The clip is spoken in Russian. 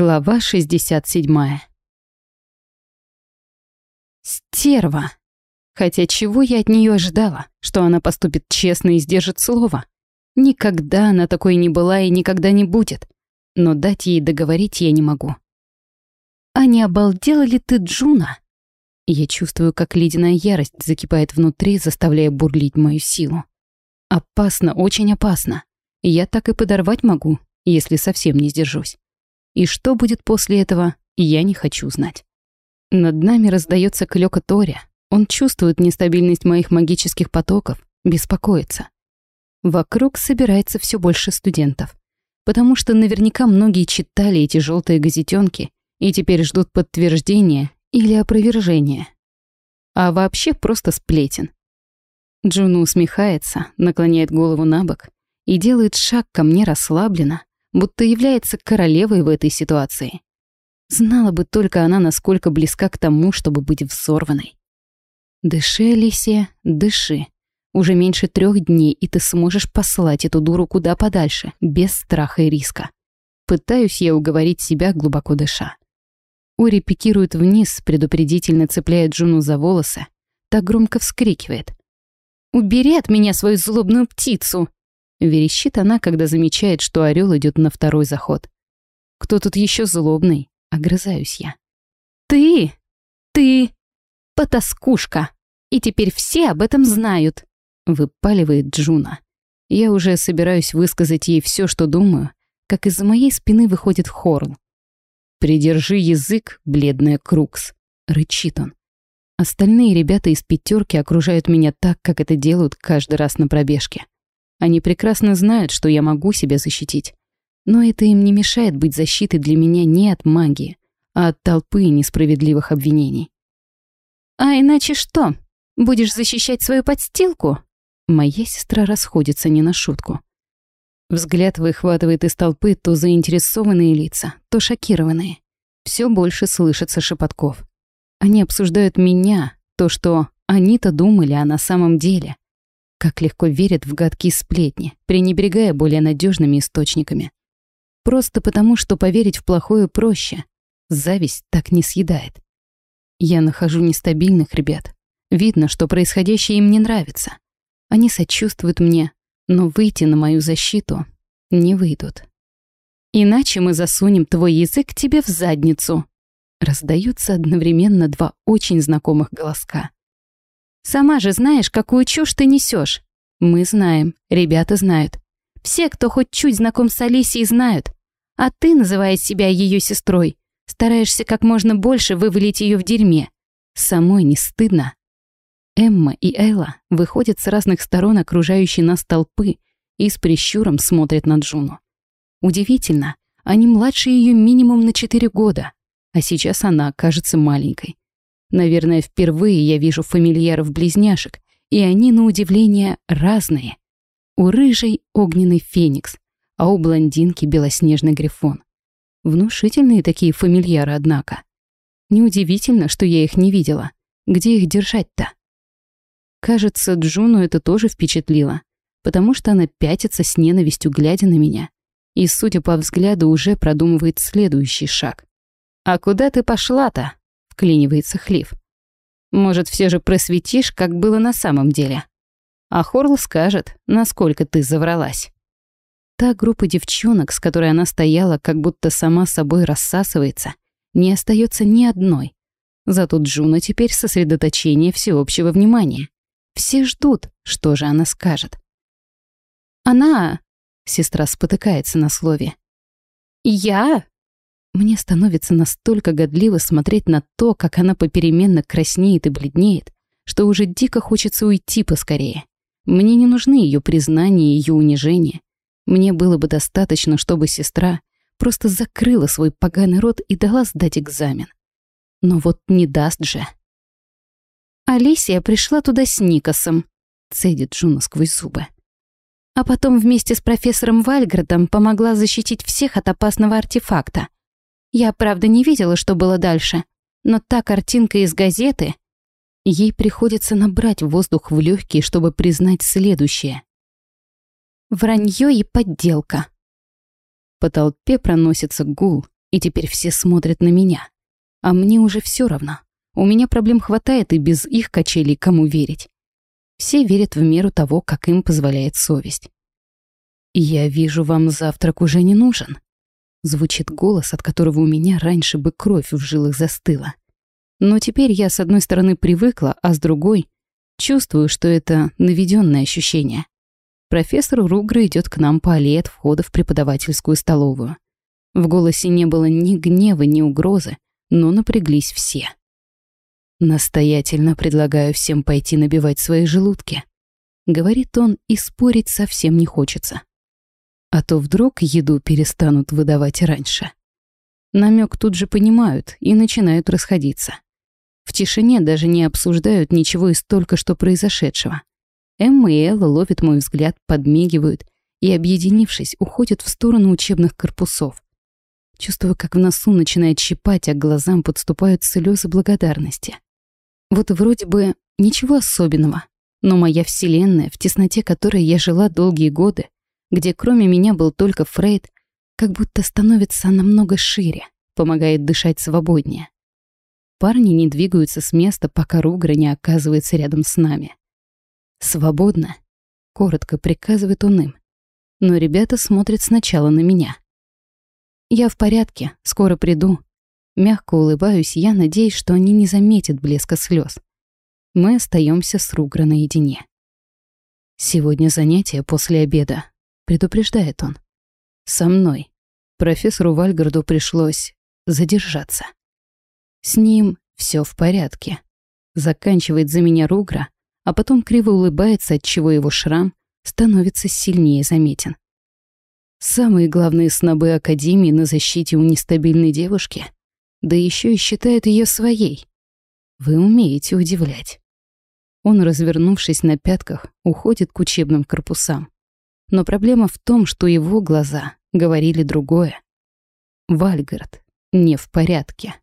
Глава 67. Стерва. Хотя чего я от нее ожидала? Что она поступит честно и сдержит слово? Никогда она такой не была и никогда не будет. Но дать ей договорить я не могу. А не обалдела ли ты, Джуна? Я чувствую, как ледяная ярость закипает внутри, заставляя бурлить мою силу. Опасно, очень опасно. Я так и подорвать могу, если совсем не сдержусь. И что будет после этого, я не хочу знать. Над нами раздается клёка Торя. Он чувствует нестабильность моих магических потоков, беспокоится. Вокруг собирается все больше студентов. Потому что наверняка многие читали эти желтые газетенки и теперь ждут подтверждения или опровержения. А вообще просто сплетен. Джуну усмехается, наклоняет голову на бок и делает шаг ко мне расслабленно, будто является королевой в этой ситуации. Знала бы только она, насколько близка к тому, чтобы быть взорванной. Дыши, Алисия, дыши. Уже меньше трех дней, и ты сможешь послать эту дуру куда подальше, без страха и риска. Пытаюсь я уговорить себя, глубоко дыша. Ури пикирует вниз, предупредительно цепляет Джуну за волосы, так громко вскрикивает. «Убери от меня свою злобную птицу!» Верещит она, когда замечает, что орел идет на второй заход. «Кто тут еще злобный?» — огрызаюсь я. «Ты! Ты! Потаскушка! И теперь все об этом знают!» — выпаливает Джуна. Я уже собираюсь высказать ей все, что думаю, как из-за моей спины выходит Хорл. «Придержи язык, бледная Крукс!» — рычит он. Остальные ребята из пятерки окружают меня так, как это делают каждый раз на пробежке. Они прекрасно знают, что я могу себя защитить. Но это им не мешает быть защитой для меня не от магии, а от толпы несправедливых обвинений. «А иначе что? Будешь защищать свою подстилку?» Моя сестра расходится не на шутку. Взгляд выхватывает из толпы то заинтересованные лица, то шокированные. Все больше слышится шепотков. Они обсуждают меня, то, что они-то думали, а на самом деле — как легко верят в гадкие сплетни, пренебрегая более надежными источниками. Просто потому, что поверить в плохое проще. Зависть так не съедает. Я нахожу нестабильных ребят. Видно, что происходящее им не нравится. Они сочувствуют мне, но выйти на мою защиту не выйдут. Иначе мы засунем твой язык тебе в задницу. Раздаются одновременно два очень знакомых голоска. Сама же знаешь, какую чушь ты несешь. Мы знаем, ребята знают. Все, кто хоть чуть знаком с Алисией, знают. А ты, называя себя ее сестрой, стараешься как можно больше вывалить ее в дерьме. Самой не стыдно. Эмма и Элла выходят с разных сторон окружающей нас толпы и с прищуром смотрят на Джуну. Удивительно, они младше ее минимум на 4 года, а сейчас она кажется маленькой. Наверное, впервые я вижу фамильяров-близняшек, и они, на удивление, разные. У рыжей огненный феникс, а у блондинки белоснежный грифон. Внушительные такие фамильяры, однако. Неудивительно, что я их не видела. Где их держать-то? Кажется, Джуну это тоже впечатлило, потому что она пятится с ненавистью, глядя на меня. И, судя по взгляду, уже продумывает следующий шаг. «А куда ты пошла-то?» Вклинивается Хлиф. Может, все же просветишь, как было на самом деле? А Хорл скажет, насколько ты завралась. Та группа девчонок, с которой она стояла, как будто сама собой рассасывается, не остается ни одной. Зато Джуна теперь сосредоточение всеобщего внимания. Все ждут, что же она скажет. «Она...» — сестра спотыкается на слове. «Я мне становится настолько годливо смотреть на то, как она попеременно краснеет и бледнеет, что уже дико хочется уйти поскорее. Мне не нужны ее признания и ее унижения. Мне было бы достаточно, чтобы сестра просто закрыла свой поганый рот и дала сдать экзамен. Но вот не даст же. Алисия пришла туда с Никосом, цедит Джуна сквозь зубы. А потом вместе с профессором Вальградом помогла защитить всех от опасного артефакта — я, правда, не видела, что было дальше, но та картинка из газеты... Ей приходится набрать воздух в легкие, чтобы признать следующее. Вранье и подделка. По толпе проносится гул, И теперь все смотрят на меня. А мне уже все равно. У меня проблем хватает и без их качелей кому верить. Все верят в меру того, как им позволяет совесть. «Я вижу, вам завтрак уже не нужен», — звучит голос, от которого у меня раньше бы кровь в жилах застыла. Но теперь я с одной стороны привыкла, а с другой чувствую, что это наведенное ощущение. Профессор Ругра идет к нам по аллее от входа в преподавательскую столовую. В голосе не было ни гнева, ни угрозы, но напряглись все. «Настоятельно предлагаю всем пойти набивать свои желудки», — говорит он, и спорить совсем не хочется. А то вдруг еду перестанут выдавать раньше. Намек тут же понимают и начинают расходиться. В тишине даже не обсуждают ничего из только что произошедшего. Эмма и Элла ловят мой взгляд, подмигивают и, объединившись, уходят в сторону учебных корпусов. Чувствую, как в носу начинает щипать, а к глазам подступают слезы благодарности. Вот вроде бы ничего особенного, но моя вселенная, в тесноте которой я жила долгие годы, где кроме меня был только Фрейд, как будто становится намного шире, помогает дышать свободнее. Парни не двигаются с места, пока Ругра не оказывается рядом с нами. «Свободно», — коротко приказывает он им. Но ребята смотрят сначала на меня. «Я в порядке, скоро приду». Мягко улыбаюсь, я надеюсь, что они не заметят блеска слез. Мы остаемся с Ругра наедине. «Сегодня занятие после обеда», — предупреждает он. «Со мной. Профессору Вальгарду пришлось задержаться». С ним все в порядке. Заканчивает за меня Ругра, а потом криво улыбается, отчего его шрам становится сильнее заметен. Самые главные снобы Академии на защите у нестабильной девушки, да еще и считают ее своей. Вы умеете удивлять. Он, развернувшись на пятках, уходит к учебным корпусам. Но проблема в том, что его глаза говорили другое. Вальгард не в порядке.